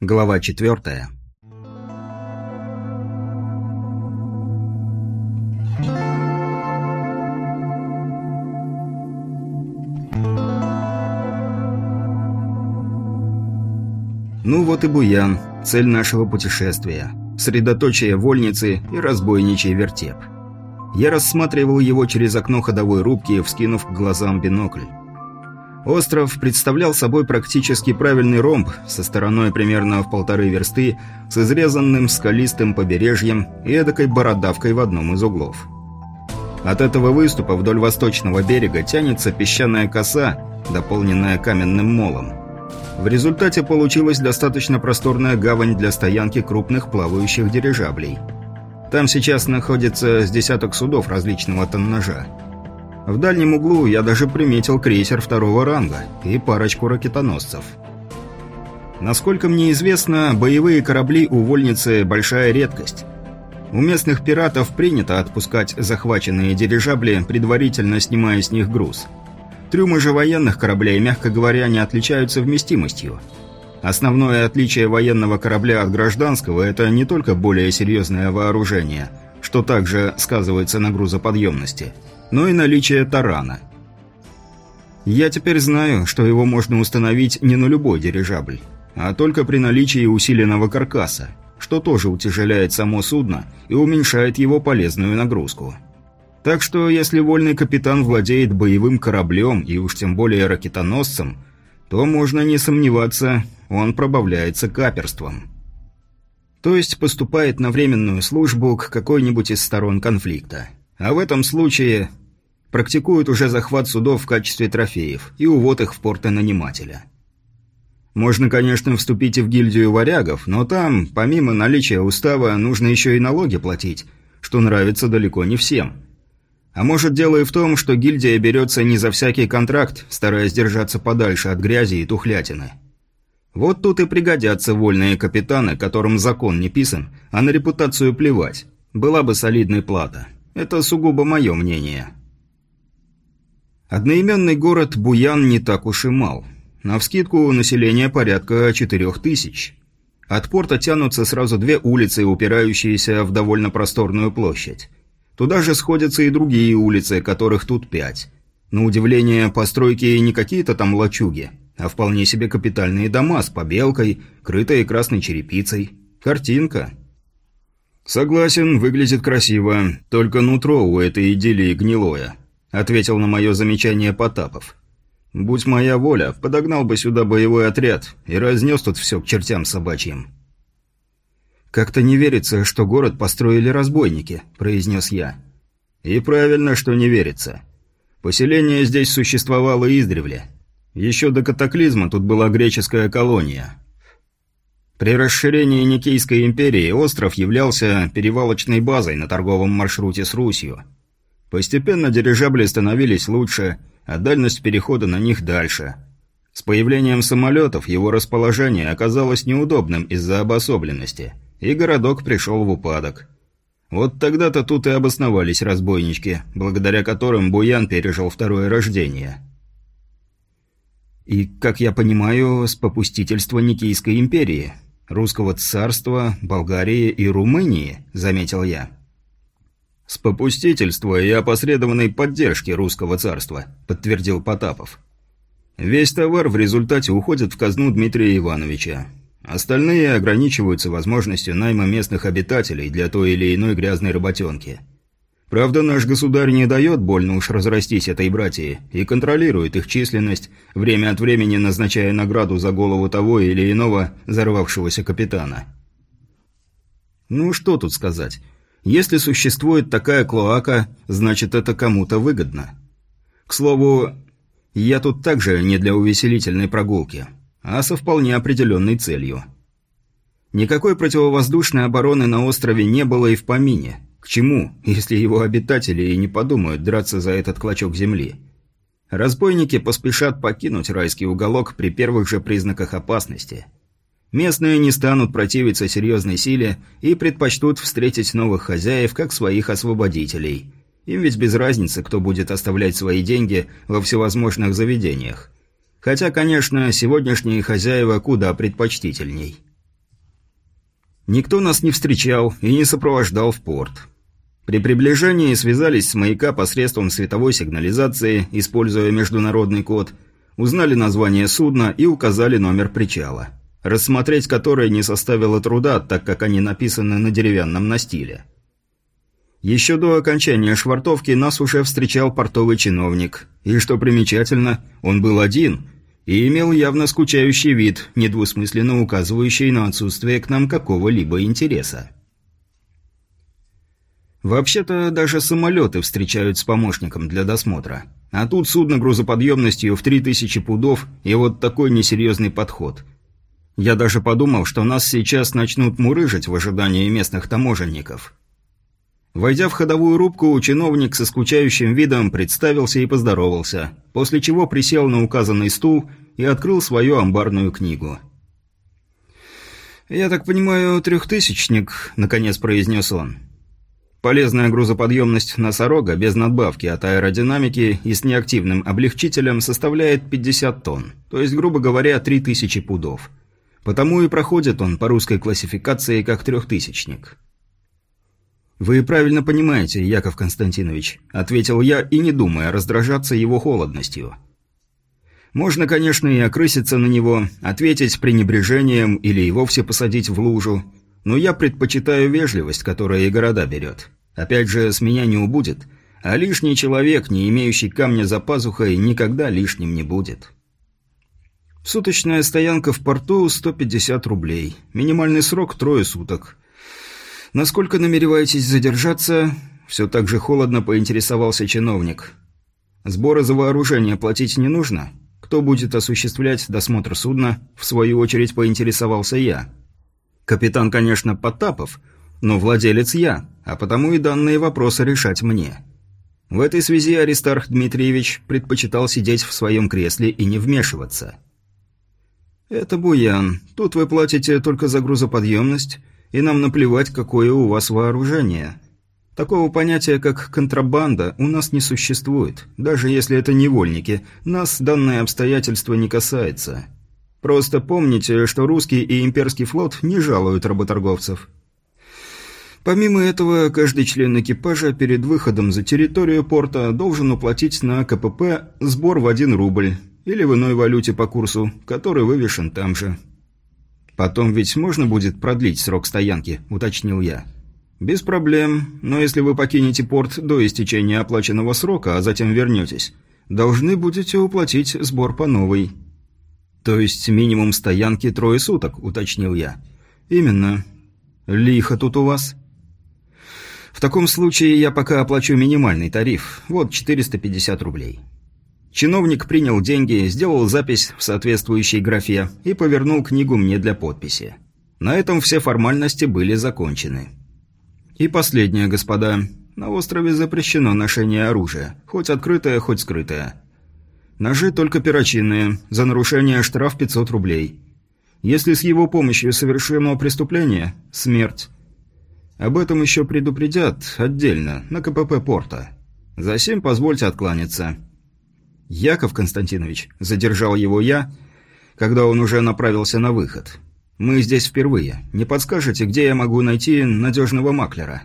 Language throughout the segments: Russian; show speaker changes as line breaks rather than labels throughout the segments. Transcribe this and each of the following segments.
Глава четвертая. Ну вот и Буян, цель нашего путешествия. Средоточие вольницы и разбойничий вертеп. Я рассматривал его через окно ходовой рубки, вскинув к глазам бинокль. Остров представлял собой практически правильный ромб со стороной примерно в полторы версты, с изрезанным скалистым побережьем и эдакой бородавкой в одном из углов. От этого выступа вдоль восточного берега тянется песчаная коса, дополненная каменным молом. В результате получилась достаточно просторная гавань для стоянки крупных плавающих дирижаблей. Там сейчас находится с десяток судов различного тоннажа. В дальнем углу я даже приметил крейсер второго ранга и парочку ракетоносцев. Насколько мне известно, боевые корабли у Вольницы – большая редкость. У местных пиратов принято отпускать захваченные дирижабли, предварительно снимая с них груз. Трюмы же военных кораблей, мягко говоря, не отличаются вместимостью. Основное отличие военного корабля от гражданского – это не только более серьезное вооружение, что также сказывается на грузоподъемности – но и наличие тарана. Я теперь знаю, что его можно установить не на любой дирижабль, а только при наличии усиленного каркаса, что тоже утяжеляет само судно и уменьшает его полезную нагрузку. Так что, если вольный капитан владеет боевым кораблем и уж тем более ракетоносцем, то можно не сомневаться, он пробавляется каперством. То есть поступает на временную службу к какой-нибудь из сторон конфликта. А в этом случае практикуют уже захват судов в качестве трофеев и увод их в порты нанимателя. Можно, конечно, вступить и в гильдию варягов, но там, помимо наличия устава, нужно еще и налоги платить, что нравится далеко не всем. А может, дело и в том, что гильдия берется не за всякий контракт, стараясь держаться подальше от грязи и тухлятины. Вот тут и пригодятся вольные капитаны, которым закон не писан, а на репутацию плевать. Была бы солидная плата. Это сугубо мое мнение. Одноименный город Буян не так уж и мал. Навскидку население порядка четырех тысяч. От порта тянутся сразу две улицы, упирающиеся в довольно просторную площадь. Туда же сходятся и другие улицы, которых тут пять. На удивление, постройки не какие-то там лачуги, а вполне себе капитальные дома с побелкой, крытые красной черепицей. Картинка. «Согласен, выглядит красиво, только нутро у этой идиллии гнилое», — ответил на мое замечание Потапов. «Будь моя воля, подогнал бы сюда боевой отряд и разнес тут все к чертям собачьим». «Как-то не верится, что город построили разбойники», — произнес я. «И правильно, что не верится. Поселение здесь существовало издревле. Еще до катаклизма тут была греческая колония». При расширении Никейской империи остров являлся перевалочной базой на торговом маршруте с Русью. Постепенно дирижабли становились лучше, а дальность перехода на них дальше. С появлением самолетов его расположение оказалось неудобным из-за обособленности, и городок пришел в упадок. Вот тогда-то тут и обосновались разбойнички, благодаря которым Буян пережил второе рождение. И, как я понимаю, с попустительства Никейской империи – русского царства, Болгарии и Румынии», — заметил я. «С попустительства и опосредованной поддержки русского царства», — подтвердил Потапов. «Весь товар в результате уходит в казну Дмитрия Ивановича. Остальные ограничиваются возможностью найма местных обитателей для той или иной грязной работенки». Правда, наш государь не дает больно уж разрастись этой братьи и контролирует их численность, время от времени назначая награду за голову того или иного взорвавшегося капитана. Ну, что тут сказать. Если существует такая клоака, значит это кому-то выгодно. К слову, я тут также не для увеселительной прогулки, а со вполне определенной целью. Никакой противовоздушной обороны на острове не было и в помине – к чему, если его обитатели и не подумают драться за этот клочок земли? Разбойники поспешат покинуть райский уголок при первых же признаках опасности. Местные не станут противиться серьезной силе и предпочтут встретить новых хозяев как своих освободителей. Им ведь без разницы, кто будет оставлять свои деньги во всевозможных заведениях. Хотя, конечно, сегодняшние хозяева куда предпочтительней. Никто нас не встречал и не сопровождал в порт. При приближении связались с маяка посредством световой сигнализации, используя международный код, узнали название судна и указали номер причала, рассмотреть который не составило труда, так как они написаны на деревянном настиле. Еще до окончания швартовки нас уже встречал портовый чиновник, и, что примечательно, он был один – и имел явно скучающий вид, недвусмысленно указывающий на отсутствие к нам какого-либо интереса. Вообще-то даже самолеты встречают с помощником для досмотра. А тут судно грузоподъемностью в 3000 пудов и вот такой несерьезный подход. Я даже подумал, что нас сейчас начнут мурыжить в ожидании местных таможенников. Войдя в ходовую рубку, чиновник со скучающим видом представился и поздоровался, после чего присел на указанный стул и открыл свою амбарную книгу. «Я так понимаю, трехтысячник», — наконец произнес он. Полезная грузоподъемность носорога без надбавки от аэродинамики и с неактивным облегчителем составляет 50 тонн, то есть, грубо говоря, 3000 пудов. Потому и проходит он по русской классификации как трехтысячник. «Вы правильно понимаете, Яков Константинович», – ответил я и не думая раздражаться его холодностью. Можно, конечно, и окрыситься на него, ответить пренебрежением или и вовсе посадить в лужу, но я предпочитаю вежливость, которая и города берет. Опять же, с меня не убудет, а лишний человек, не имеющий камня за пазухой, никогда лишним не будет. Суточная стоянка в порту – 150 рублей. Минимальный срок – трое суток. «Насколько намереваетесь задержаться?» Все так же холодно поинтересовался чиновник. «Сборы за вооружение платить не нужно? Кто будет осуществлять досмотр судна?» В свою очередь поинтересовался я. «Капитан, конечно, Потапов, но владелец я, а потому и данные вопросы решать мне». В этой связи Аристарх Дмитриевич предпочитал сидеть в своем кресле и не вмешиваться. «Это Буян. Тут вы платите только за грузоподъемность, и нам наплевать, какое у вас вооружение. Такого понятия, как контрабанда, у нас не существует. Даже если это невольники, нас данное обстоятельство не касается. Просто помните, что русский и имперский флот не жалуют работорговцев. Помимо этого, каждый член экипажа перед выходом за территорию порта должен уплатить на КПП сбор в 1 рубль или в иной валюте по курсу, который вывешен там же. «Потом ведь можно будет продлить срок стоянки», – уточнил я. «Без проблем, но если вы покинете порт до истечения оплаченного срока, а затем вернетесь, должны будете уплатить сбор по новой». «То есть минимум стоянки трое суток», – уточнил я. «Именно. Лихо тут у вас». «В таком случае я пока оплачу минимальный тариф. Вот 450 рублей». Чиновник принял деньги, сделал запись в соответствующей графе и повернул книгу мне для подписи. На этом все формальности были закончены. И последнее, господа. На острове запрещено ношение оружия, хоть открытое, хоть скрытое. Ножи только перочинные, за нарушение штраф 500 рублей. Если с его помощью совершено преступление – смерть. Об этом еще предупредят отдельно, на КПП порта. Засим позвольте откланяться. «Яков Константинович», – задержал его я, когда он уже направился на выход. «Мы здесь впервые. Не подскажете, где я могу найти надежного маклера?»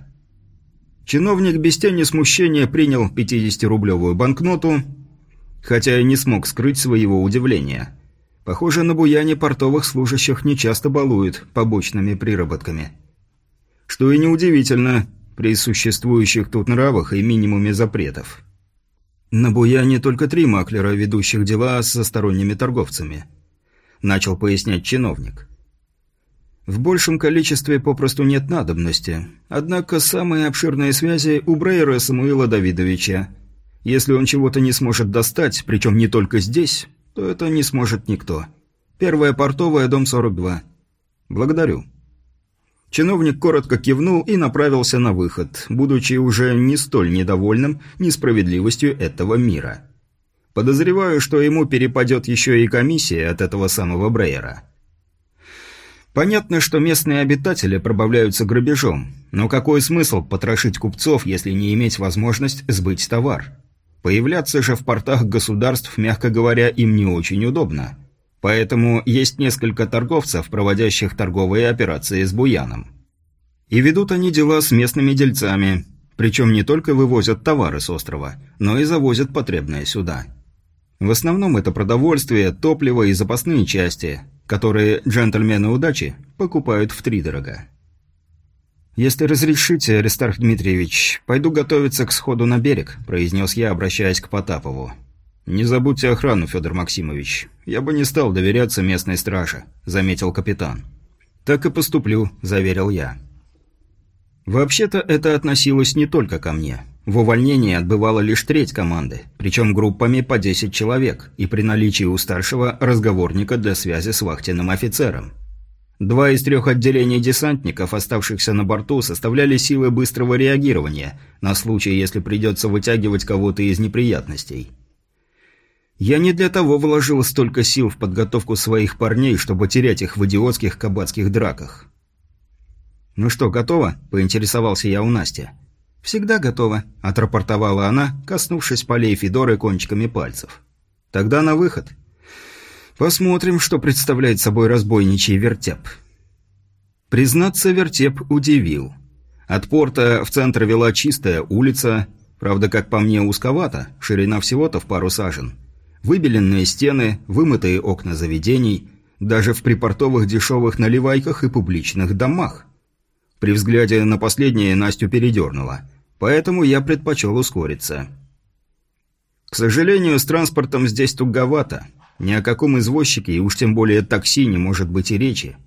Чиновник без тени смущения принял 50-рублевую банкноту, хотя и не смог скрыть своего удивления. Похоже, на буяне портовых служащих нечасто балуют побочными приработками. Что и неудивительно при существующих тут нравах и минимуме запретов. «На Буяне только три маклера, ведущих дела со сторонними торговцами», – начал пояснять чиновник. «В большем количестве попросту нет надобности. Однако самые обширные связи у Брейера Самуила Давидовича. Если он чего-то не сможет достать, причем не только здесь, то это не сможет никто. Первая портовая, дом 42. Благодарю». Чиновник коротко кивнул и направился на выход, будучи уже не столь недовольным несправедливостью этого мира. Подозреваю, что ему перепадет еще и комиссия от этого самого Брейера. Понятно, что местные обитатели пробавляются грабежом, но какой смысл потрошить купцов, если не иметь возможность сбыть товар? Появляться же в портах государств, мягко говоря, им не очень удобно – Поэтому есть несколько торговцев, проводящих торговые операции с Буяном. И ведут они дела с местными дельцами, причем не только вывозят товары с острова, но и завозят потребное сюда. В основном это продовольствие, топливо и запасные части, которые джентльмены удачи покупают втридорога. «Если разрешите, Аристарх Дмитриевич, пойду готовиться к сходу на берег», – произнес я, обращаясь к Потапову. «Не забудьте охрану, Федор Максимович. Я бы не стал доверяться местной страже», – заметил капитан. «Так и поступлю», – заверил я. Вообще-то это относилось не только ко мне. В увольнении отбывала лишь треть команды, причем группами по 10 человек, и при наличии у старшего разговорника для связи с вахтенным офицером. Два из трех отделений десантников, оставшихся на борту, составляли силы быстрого реагирования на случай, если придется вытягивать кого-то из неприятностей. Я не для того вложил столько сил в подготовку своих парней, чтобы терять их в идиотских кабацких драках. «Ну что, готово?» – поинтересовался я у Насти. «Всегда готово», – отрапортовала она, коснувшись полей Федоры кончиками пальцев. «Тогда на выход». Посмотрим, что представляет собой разбойничий вертеп. Признаться, вертеп удивил. От порта в центр вела чистая улица, правда, как по мне, узковато, ширина всего-то в пару сажен. Выбеленные стены, вымытые окна заведений, даже в припортовых дешевых наливайках и публичных домах. При взгляде на последнее Настю передернуло, поэтому я предпочел ускориться. К сожалению, с транспортом здесь туговато – ни о каком извозчике и уж тем более такси не может быть и речи.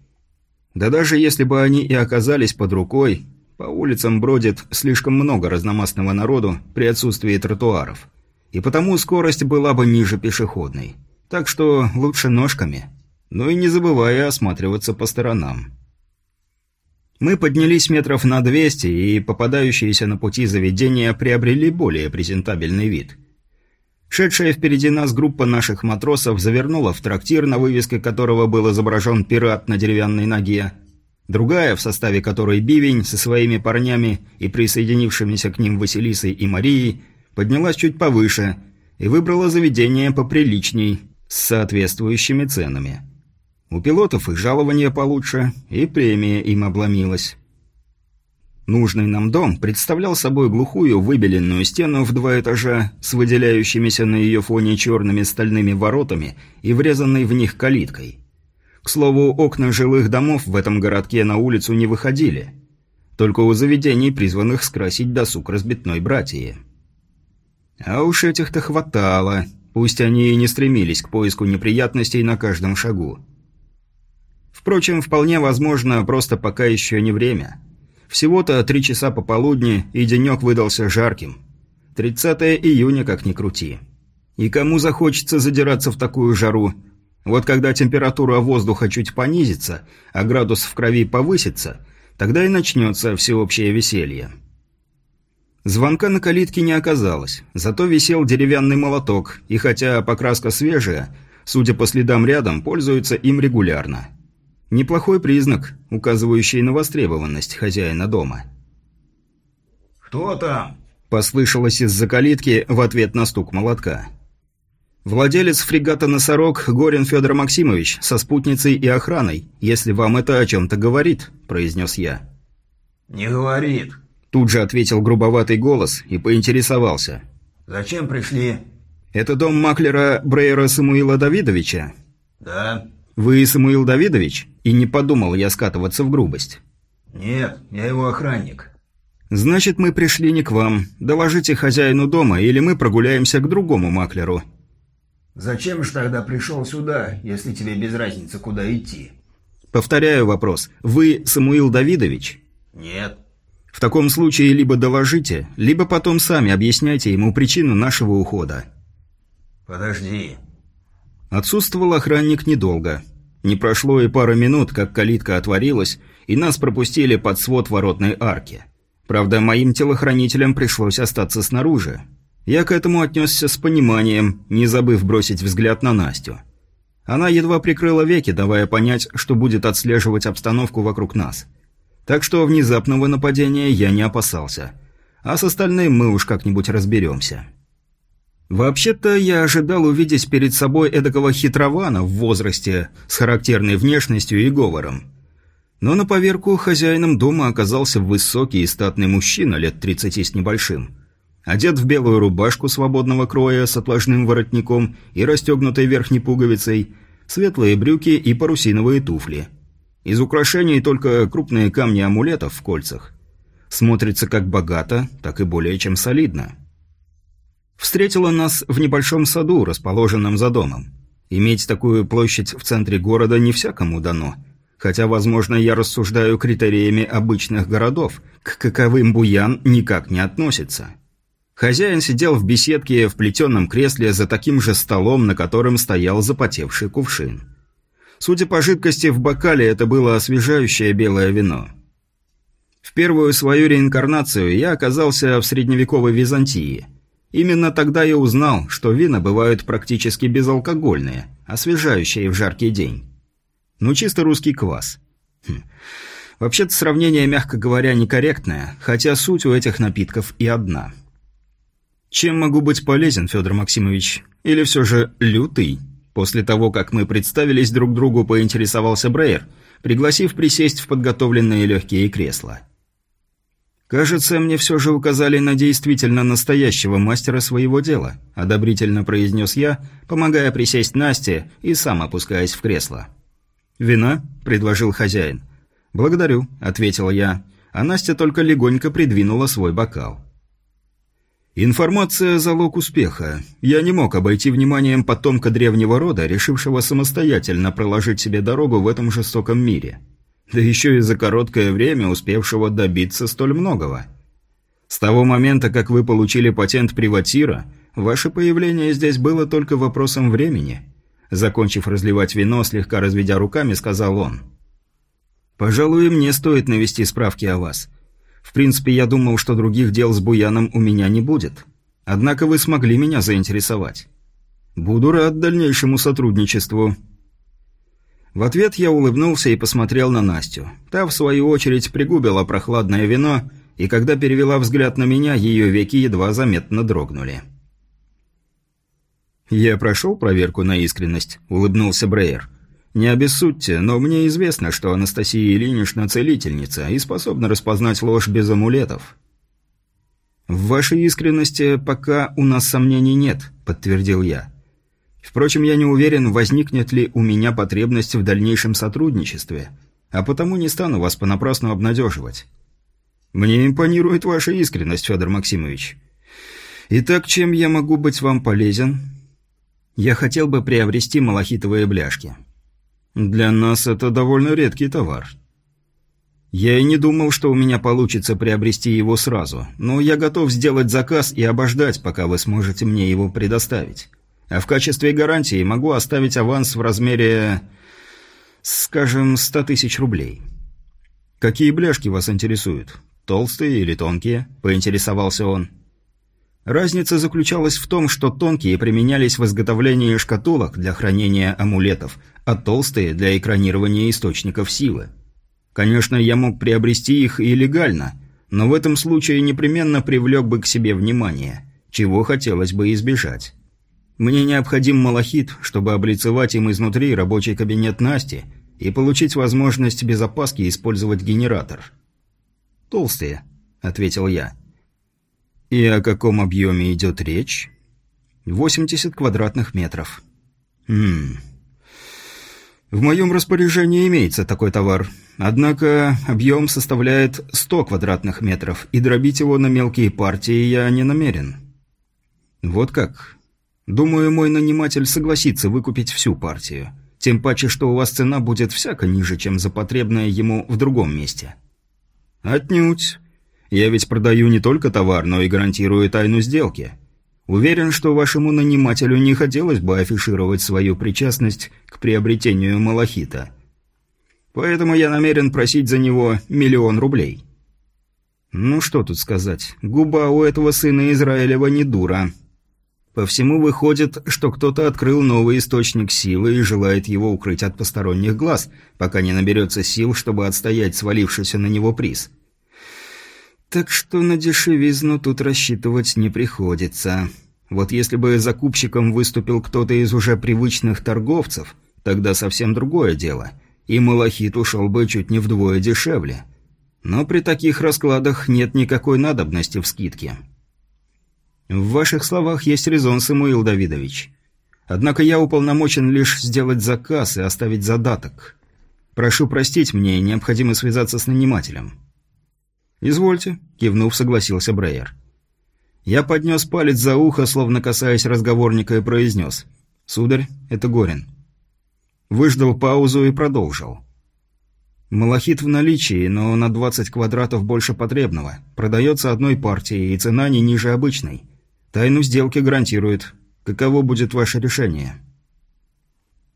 Да даже если бы они и оказались под рукой, по улицам бродит слишком много разномастного народу при отсутствии тротуаров. И потому скорость была бы ниже пешеходной. Так что лучше ножками. Но и не забывая осматриваться по сторонам. Мы поднялись метров на 200, и попадающиеся на пути заведения приобрели более презентабельный вид – Шедшая впереди нас группа наших матросов завернула в трактир, на вывеске которого был изображен пират на деревянной ноге. Другая, в составе которой Бивень со своими парнями и присоединившимися к ним Василисой и Марией, поднялась чуть повыше и выбрала заведение поприличней, с соответствующими ценами. У пилотов и жалование получше, и премия им обломилась. Нужный нам дом представлял собой глухую выбеленную стену в два этажа с выделяющимися на ее фоне черными стальными воротами и врезанной в них калиткой. К слову, окна жилых домов в этом городке на улицу не выходили. Только у заведений, призванных скрасить досуг разбитной братьи. А уж этих-то хватало, пусть они и не стремились к поиску неприятностей на каждом шагу. Впрочем, вполне возможно, просто пока еще не время – всего-то три часа пополудни, и денек выдался жарким. 30 июня, как ни крути. И кому захочется задираться в такую жару? Вот когда температура воздуха чуть понизится, а градус в крови повысится, тогда и начнется всеобщее веселье. Звонка на калитке не оказалось, зато висел деревянный молоток, и хотя покраска свежая, судя по следам рядом, пользуются им регулярно. Неплохой признак, указывающий на востребованность хозяина дома.
«Кто там?»
– послышалось из-за калитки в ответ на стук молотка. «Владелец фрегата «Носорог» Горин Федор Максимович со спутницей и охраной, если вам это о чем-то говорит», – произнес я.
«Не говорит», –
тут же ответил грубоватый голос и поинтересовался.
«Зачем пришли?»
«Это дом маклера Брейера Самуила Давидовича?»
«Да».
«Вы Самуил Давидович?» И не подумал я скатываться в грубость.
«Нет, я его охранник».
«Значит, мы пришли не к вам. Доложите хозяину дома, или мы прогуляемся к другому маклеру».
«Зачем же тогда пришел сюда, если тебе без разницы, куда идти?»
«Повторяю вопрос. Вы Самуил Давидович?»
«Нет».
«В таком случае либо доложите, либо потом сами объясняйте ему причину нашего ухода».
«Подожди»,
Отсутствовал охранник недолго. Не прошло и пары минут, как калитка отворилась, и нас пропустили под свод воротной арки. Правда, моим телохранителям пришлось остаться снаружи. Я к этому отнесся с пониманием, не забыв бросить взгляд на Настю. Она едва прикрыла веки, давая понять, что будет отслеживать обстановку вокруг нас. Так что внезапного нападения я не опасался. А с остальным мы уж как-нибудь разберемся. Вообще-то я ожидал увидеть перед собой эдакого хитрована в возрасте с характерной внешностью и говором. Но на поверку хозяином дома оказался высокий и статный мужчина лет 30 с небольшим. Одет в белую рубашку свободного кроя с отложным воротником и расстегнутой верхней пуговицей, светлые брюки и парусиновые туфли. Из украшений только крупные камни амулетов в кольцах. Смотрится как богато, так и более чем солидно. Встретила нас в небольшом саду, расположенном за домом. Иметь такую площадь в центре города не всякому дано – Хотя, возможно, я рассуждаю критериями обычных городов, к каковым Буян никак не относится. Хозяин сидел в беседке в плетеном кресле за таким же столом, на котором стоял запотевший кувшин. Судя по жидкости в бокале, это было освежающее белое вино. В первую свою реинкарнацию я оказался в средневековой Византии. Именно тогда я узнал, что вина бывают практически безалкогольные, освежающие в жаркий день. Ну, чисто русский квас. Хм. Вообще-то сравнение, мягко говоря, некорректное, хотя суть у этих напитков и одна. Чем могу быть полезен, Федор Максимович? Или все же лютый? После того, как мы представились друг другу, поинтересовался Брейер, пригласив присесть в подготовленные легкие кресла. «Кажется, мне все же указали на действительно настоящего мастера своего дела», – одобрительно произнес я, помогая присесть Насте и сам опускаясь в кресло. «Вина?» – предложил хозяин. «Благодарю», – ответила я, а Настя только легонько придвинула свой бокал. Информация – залог успеха. Я не мог обойти вниманием потомка древнего рода, решившего самостоятельно проложить себе дорогу в этом жестоком мире. Да еще и за короткое время успевшего добиться столь многого. С того момента, как вы получили патент приватира, ваше появление здесь было только вопросом времени – Закончив разливать вино, слегка разведя руками, сказал он. «Пожалуй, мне стоит навести справки о вас. В принципе, я думал, что других дел с Буяном у меня не будет. Однако вы смогли меня заинтересовать. Буду рад дальнейшему сотрудничеству». В ответ я улыбнулся и посмотрел на Настю. Та, в свою очередь, пригубила прохладное вино, и когда перевела взгляд на меня, ее веки едва заметно дрогнули. «Я прошел проверку на искренность», – улыбнулся Брейер. «Не обессудьте, но мне известно, что Анастасия Ильинична целительница и способна распознать ложь без амулетов». «В вашей искренности пока у нас сомнений нет», – подтвердил я. «Впрочем, я не уверен, возникнет ли у меня потребность в дальнейшем сотрудничестве, а потому не стану вас понапрасну обнадеживать». «Мне импонирует ваша искренность, Федор Максимович». «Итак, чем я могу быть вам полезен?» Я хотел бы приобрести малахитовые бляшки. Для нас это довольно редкий товар. Я и не думал, что у меня получится приобрести его сразу, но я готов сделать заказ и обождать, пока вы сможете мне его предоставить. А в качестве гарантии могу оставить аванс в размере, скажем, 100 тысяч рублей. Какие бляшки вас интересуют? Толстые или тонкие? Поинтересовался он. Разница заключалась в том, что тонкие применялись в изготовлении шкатулок для хранения амулетов, а толстые – для экранирования источников силы. Конечно, я мог приобрести их и легально, но в этом случае непременно привлек бы к себе внимание, чего хотелось бы избежать. Мне необходим малахит, чтобы облицевать им изнутри рабочий кабинет Насти и получить возможность без опаски использовать генератор. «Толстые», – ответил я. «И о каком объеме идет речь?» «80 квадратных метров». «Хм...» «В моем распоряжении имеется такой товар. Однако объем составляет 100 квадратных метров, и дробить его на мелкие партии я не намерен». «Вот как?» «Думаю, мой наниматель согласится выкупить всю партию. Тем паче, что у вас цена будет всяко ниже, чем за потребное ему в другом месте». «Отнюдь. Я ведь продаю не только товар, но и гарантирую тайну сделки. Уверен, что вашему нанимателю не хотелось бы афишировать свою причастность к приобретению малахита. Поэтому я намерен просить за него миллион рублей. Ну что тут сказать, губа у этого сына Израилева не дура. По всему выходит, что кто-то открыл новый источник силы и желает его укрыть от посторонних глаз, пока не наберется сил, чтобы отстоять свалившийся на него приз. Так что на дешевизну тут рассчитывать не приходится. Вот если бы закупщиком выступил кто-то из уже привычных торговцев, тогда совсем другое дело. и малахит ушел бы чуть не вдвое дешевле. Но при таких раскладах нет никакой надобности в скидке. В ваших словах есть резон, Самуил Давидович. Однако я уполномочен лишь сделать заказ и оставить задаток. Прошу простить мне, необходимо связаться с нанимателем. «Извольте», – кивнув, согласился Брейер. Я поднес палец за ухо, словно касаясь разговорника, и произнес. «Сударь, это Горин». Выждал паузу и продолжил. «Малахит в наличии, но на 20 квадратов больше потребного. Продается одной партией, и цена не ниже обычной. Тайну сделки гарантирует. Каково будет ваше решение?»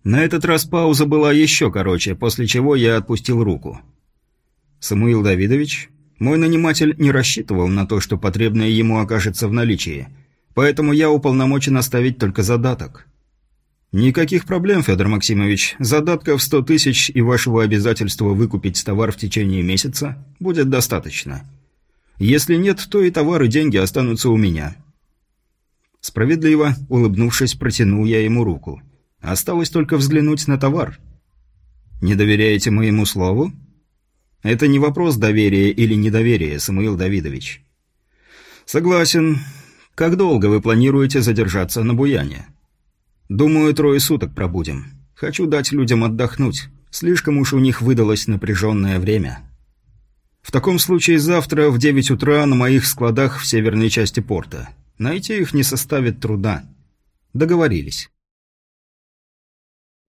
На этот раз пауза была еще короче, после чего я отпустил руку. «Самуил Давидович, мой наниматель не рассчитывал на то, что потребное ему окажется в наличии, поэтому я уполномочен оставить только задаток». «Никаких проблем, Федор Максимович. Задатка в сто тысяч и вашего обязательства выкупить товар в течение месяца будет достаточно. Если нет, то и товар и деньги останутся у меня». Справедливо, улыбнувшись, протянул я ему руку. Осталось только взглянуть на товар. «Не доверяете моему слову?» «Это не вопрос доверия или недоверия, Самуил Давидович». «Согласен. Как долго вы планируете задержаться на Буяне?» «Думаю, трое суток пробудем. Хочу дать людям отдохнуть. Слишком уж у них выдалось напряженное время». «В таком случае завтра в девять утра на моих складах в северной части порта. Найти их не составит труда». «Договорились».